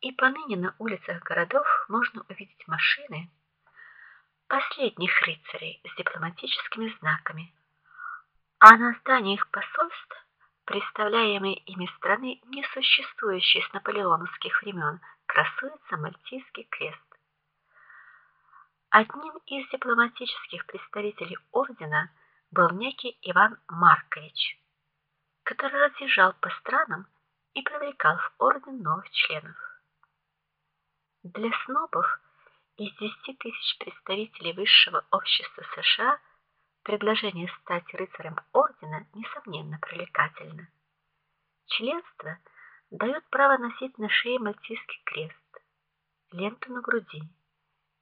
и поныне на улицах городов можно увидеть машины последних рыцарей с дипломатическими знаками, а на зданиях посольств представляемой ими страны, не существующей с наполеоновских времен, красуется мальтийский крест. Одним из дипломатических представителей ордена был некий Иван Маркович, который разъезжал по странам и привлекал в орден новых членов. Для снобов из 10 тысяч представителей высшего общества США предложение стать рыцарем ордена несомненно привлекательно. Членство дает право носить на шее мальтийский крест, ленту на груди,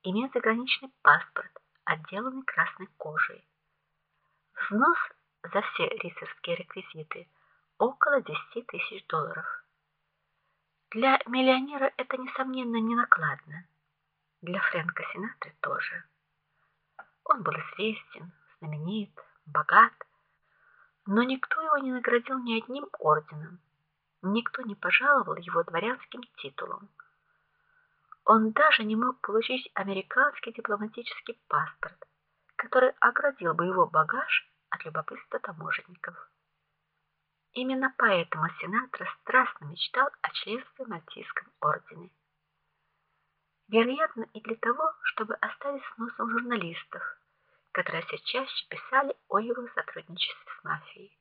иметь заграничный паспорт, отделанный красной кожей. Взнос за все рыцарские реквизиты около 10 тысяч долларов. Для миллионера это несомненно не накладно. Для Фрэнка Синатры тоже. Он был известен, знаменит, богат, но никто его не наградил ни одним орденом. Никто не пожаловал его дворянским титулом. Он даже не мог получить американский дипломатический паспорт, который оградил бы его багаж от любопытства таможенников. Именно поэтому сенатор страстно мечтал о членстве в Мальтийском ордене. Вероятно, и для того, чтобы оставить с носом журналистов, которые все чаще писали о его сотрудничестве с мафией.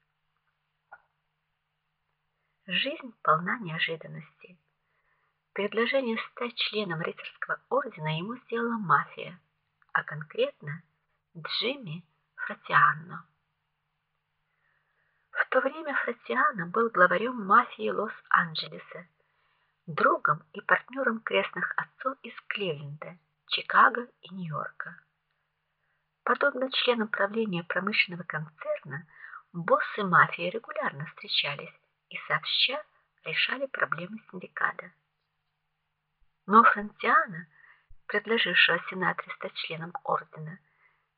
Жизнь полна неожиданностей. Предложение стать членом рыцарского ордена ему сделала мафия, а конкретно Джимми Фратиано. То время Фратиано был главарем мафии Лос-Анджелеса, другом и партнером крестных отцов из Кливленда, Чикаго и Нью-Йорка. Подобно членам правления промышленного концерна, боссы мафии регулярно встречались и сообща решали проблемы синдиката. Но Франтиана, предложившего сенатору стать членом ордена,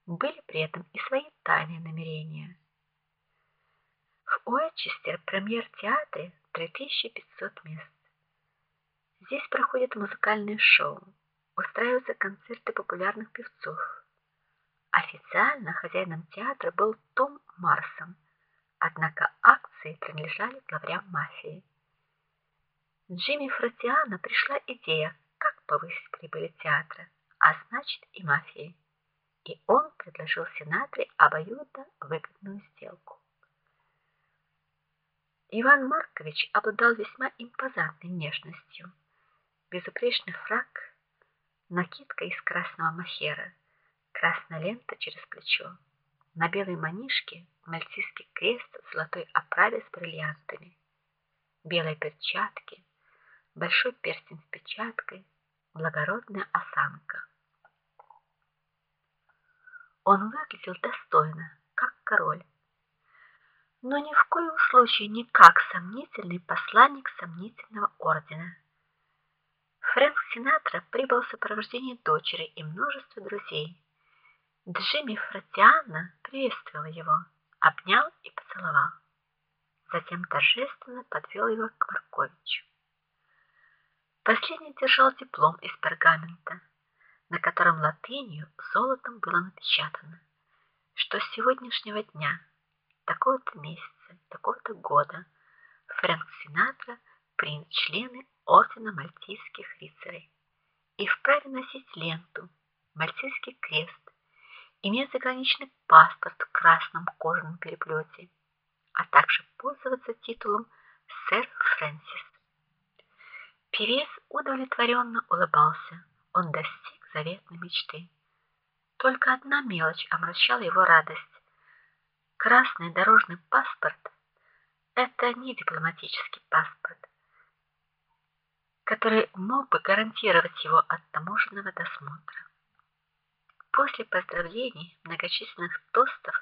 были при этом и свои тайные намерения. В Уэчестер премьер-театре 3500 мест. Здесь проходят музыкальные шоу, устраиваются концерты популярных певцов. Официально хозяином театра был Том Марсон, однако акции принадлежали главарям мафии. Джимми Фратиано пришла идея, как повысить прибыль театра, а значит и мафии. И он предложил сенатору обоюдно выгодную сделку. Иван Маркович обладал весьма импозантной внешностью. Безупречный фрак, накидка из красного мохера, красная лента через плечо, на белой манишке мальтийский крест в золотой оправе с бриллиантами, белые перчатки, большой перстень с печаткой, благородная осанка. Он выглядел достойно, как король но ни в коем случае не как сомнительный посланник сомнительного ордена. Фрэнк Синатра прибыл в сопровождении дочери и множества друзей. Джимми Фратиано приветствовал его, обнял и поцеловал. Затем торжественно подвел его к Марковичу. Последний держал диплом из пергамента, на котором латынью золотом было напечатано, что с сегодняшнего дня такого-то месяца, такого-то года Фрэнк Синатра принят члены ордена Мальтийских рыцарей и вправе носить ленту, Мальтийский крест, иметь заграничный паспорт в красном кожаном переплете, а также пользоваться титулом сэр Фрэнсис. Певец удовлетворенно улыбался. Он достиг заветной мечты. Только одна мелочь омрачала его радость. Красный дорожный паспорт это не дипломатический паспорт, который мог бы гарантировать его от таможенного досмотра. После поздравлений, многочисленных тостов,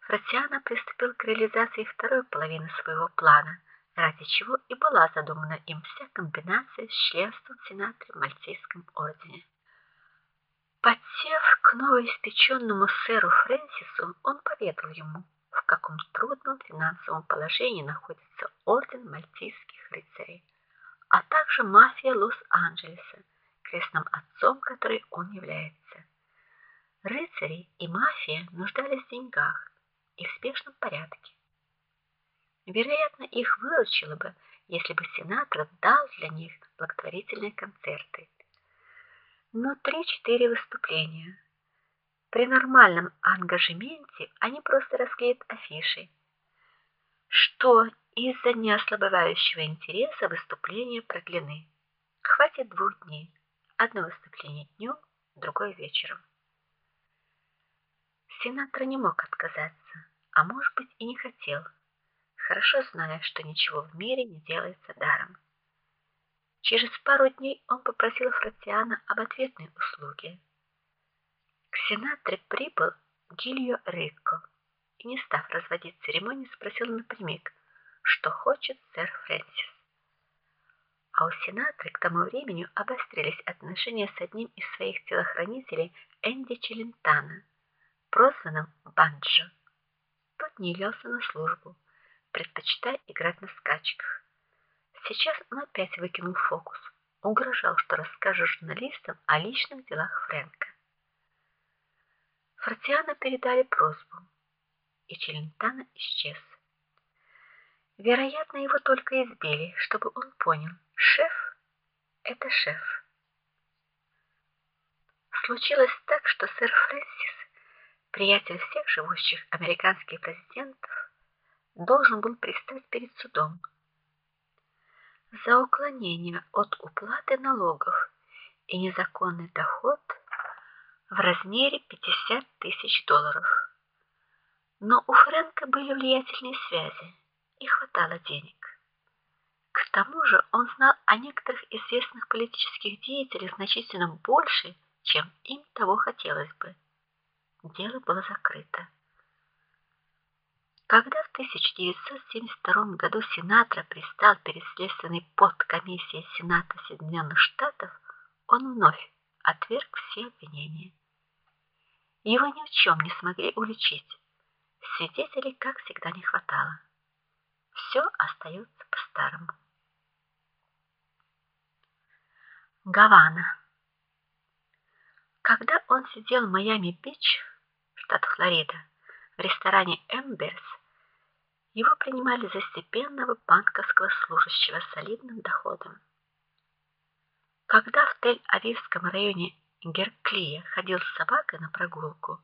Фратиано приступил к реализации второй половины своего плана, ради чего и была задумана им вся комбинация с членством в Сенате в Мальтийском ордене. Подсев к новоиспеченному сэру Фрэнсису, он поведал ему, в каком трудном финансовом положении находится орден Мальтийских рыцарей, а также мафия Лос-Анджелеса, крестным отцом которой он является. Рыцари и мафия нуждались в деньгах и в спешном порядке. Вероятно, их выручило бы, если бы сенатор дал для них благотворительные концерты. Но три-четыре выступления. При нормальном ангажементе они просто расклеят афиши, что из-за неослабевающего интереса выступления продлены. Хватит двух дней. Одно выступление днем, другое вечером. Сенатор не мог отказаться, а может быть и не хотел, хорошо зная, что ничего в мире не делается даром. Через пару дней он попросил Фратиана об ответной услуге. К сенаторе прибыл Гильо Рикко и, не став разводить церемонию, спросил напрямик, что хочет сэр Фрэнсис. А у сенатора к тому времени обострились отношения с одним из своих телохранителей Энди Челентана, прозванным Банджо. Тот не являлся на службу, предпочитая играть на скачках. Сейчас он опять выкинул фокус. Угрожал, что расскажет журналистам о личных делах Фрэнка. Фортиана передали просьбу, и Челентано исчез. Вероятно, его только избили, чтобы он понял: шеф это шеф. Случилось так, что сэр Фрэнсис, приятель всех живущих американских президентов, должен был предстать перед судом за уклонение от уплаты налогов и незаконный доход в размере 50 тысяч долларов. Но у Фрэнка были влиятельные связи и хватало денег. К тому же он знал о некоторых известных политических деятелях значительно больше, чем им того хотелось бы. Дело было закрыто. Когда в 1972 году сенатор пристал перед следственной подкомиссией Сената Соединенных Штатов, он вновь отверг все обвинения. Его ни в чем не смогли уличить. Свидетелей, как всегда, не хватало. Все остается по-старому. Гавана. Когда он сидел в Майами-Бич, штат Флорида, в ресторане Эмберс, его принимали за степенного банковского служащего с солидным доходом. Когда в Тель-Авивском районе Герклия ходил с собакой на прогулку,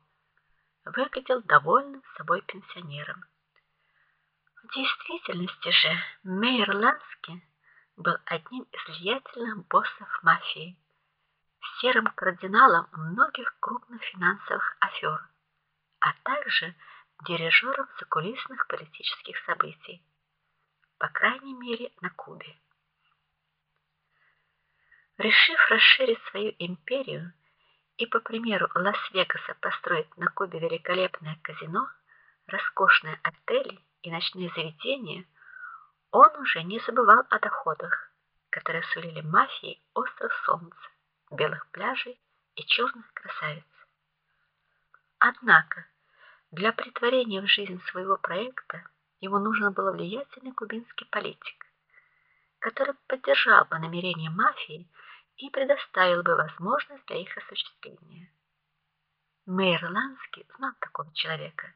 выглядел довольным собой пенсионером. В действительности же Мейер Лански был одним из влиятельных боссов мафии, серым кардиналом многих крупных финансовых афер, а также дирижером закулисных политических событий, по крайней мере, на Кубе. Решив расширить свою империю и по примеру Лас-Вегаса построить на Кубе великолепное казино, роскошные отели и ночные заведения, он уже не забывал о доходах, которые сулили мафии остров Солнца, белых пляжей и черных красавиц. Однако для притворения в жизнь своего проекта ему нужен был влиятельный кубинский политик, который поддержал бы намерения мафии и предоставил бы возможность для их осуществления. Мэр Ланский знал такого человека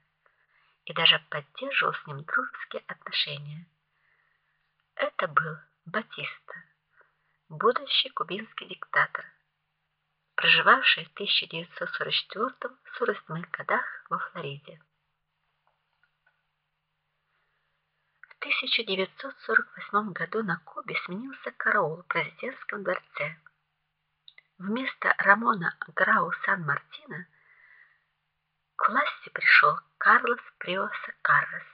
и даже поддерживал с ним дружеские отношения. Это был Батиста, будущий кубинский диктатор проживавший в 1944-48 годах 1948 году на Кубе сменился караул в президентском дворце. Вместо Рамона Грау Сан-Мартино к власти пришел Карлос Приоса Каррес,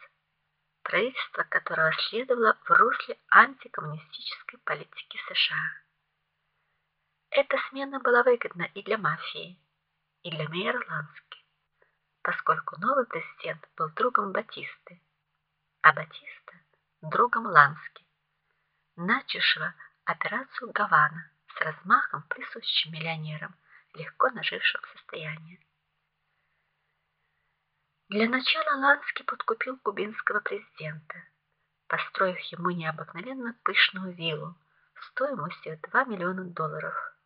правительство которого следовало в русле антикоммунистической политики США. Эта смена была выгодна и для мафии, и для мэра Лански, поскольку новый президент был другом Батисты, а Батиста другом Лански, начавшего операцию Гавана с размахом, присущим миллионерам, легко нажившим состояние. Для начала Лански подкупил кубинского президента, построив ему необыкновенно пышную виллу стоимостью 2 миллиона долларов.